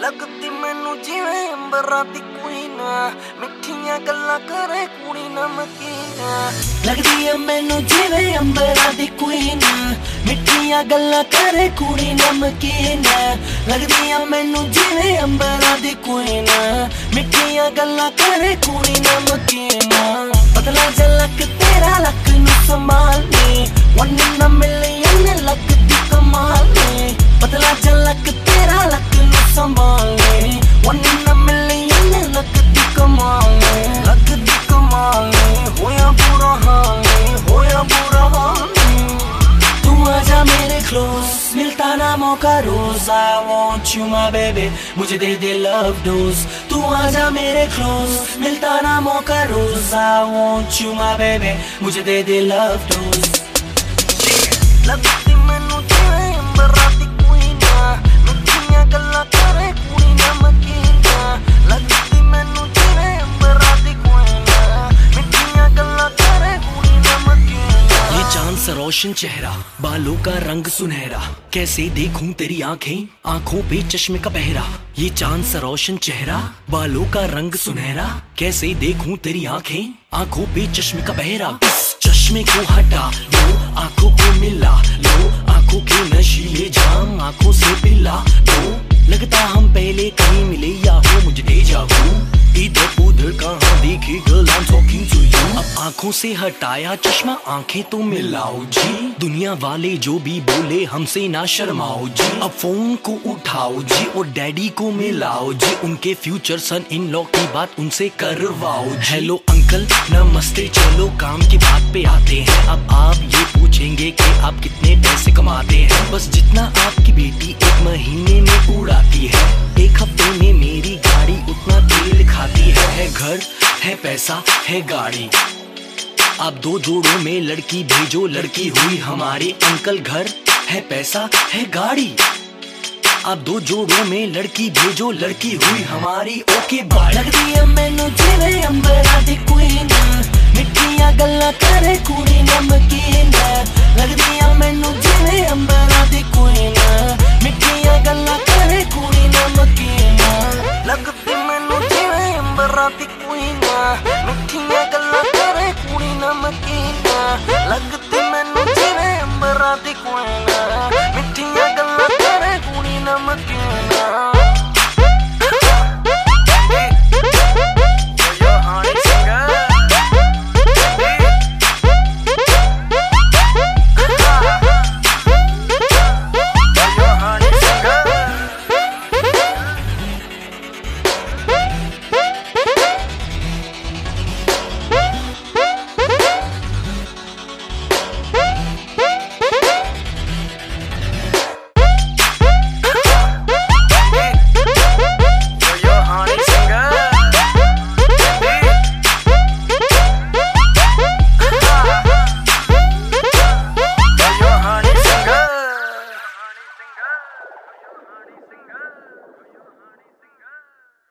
ਲੱਗਦੀ ਮੈਨੂੰ ਜਿਵੇਂ ਅੰਬਰਾਂ ਦੀ ਕੁਈਨ ਮਿੱਠੀਆਂ ਗੱਲਾਂ ਕਰੇ ਕੁੜੀ ਨਮਕੀਨ ਲੱਗਦੀ ਐ ਮੈਨੂੰ ਜਿਵੇਂ ਅੰਬਰਾਂ ਦੀ ਕੁਈਨ ਮਿੱਠੀਆਂ ਗੱਲਾਂ ਕਰੇ ਕੁੜੀ ਨਮਕੀਨ ਲੱਗਦੀ ਐ ਮੈਨੂੰ ਜਿਵੇਂ ਅੰਬਰਾਂ ਦੀ ਕੁਈਨ ਮਿੱਠੀਆਂ ਗੱਲਾਂ ਕਰੇ ਕੁੜੀ ਨਮਕੀਨ संभाले वन इन अ मिलियन लगदी कमाले लगदी कमाले होया बुरा हाले होया बुरा हाले तू आजा मेरे क्लोज मिलता ना मौका रोज I want you my baby मुझे दे दे मेरे क्लोज मिलता मौका रोज आई वांट मुझे दे दे लव चाँद सा रोशन चेहरा, बालों का रंग सुनहरा। कैसे देखूँ तेरी आँखें? आँखों पे चश्मे का पहरा। ये चाँद सा रोशन चेहरा, बालों का रंग सुनहरा। कैसे देखूँ तेरी आँखें? आँखों पे चश्मे का पहरा। चश्मे को हटा, लो, आँखों को मिला। लो, आँखों के नशीले जाम, आँखों से पिला। लो, लगता हम पहले कहीं मिले या हो मुझे दे इधर आँखों से हटाया चश्मा आँखें तो मिलाओ जी। दुनिया वाले जो भी बोले हमसे ना शर्माओ जी। अब फ़ोन को उठाओ जी और डैडी को मिलाओ जी। उनके फ्यूचर सन इन लॉ की बात उनसे करवाओ हेलो अंकल नमस्ते चलो काम की बात पे आते हैं। अब आप ये पूछेंगे कि आप कितने पैसे कमाते हैं। बस जितना आपकी बेटी एक महीने में उड़ाती है। एक हफ़्ते में मेरी गाड़ी उतना तेल खाती है, है घर है पैसा है गाड़ी। आप दो जोड़ों में लड़की भेजो, लड़की हुई हमारे अंकल घर। है पैसा, है गाड़ी। आप दो जोड़ों में लड़की भेजो, लड़की हुई हमारी। ओके बाय लगदी मैनू करे ਲੱਗਦੀ ਮੈਨੂੰ ਜਿਵੇਂ ਅੰਬਰਾਂ ਦੀ ਕੁਆਣਾ ਮਿੱਠੀਆਂ ਗੱਲਾਂ ਕਰੇ ਕੁਣੀ ਨਮਕੀਨ।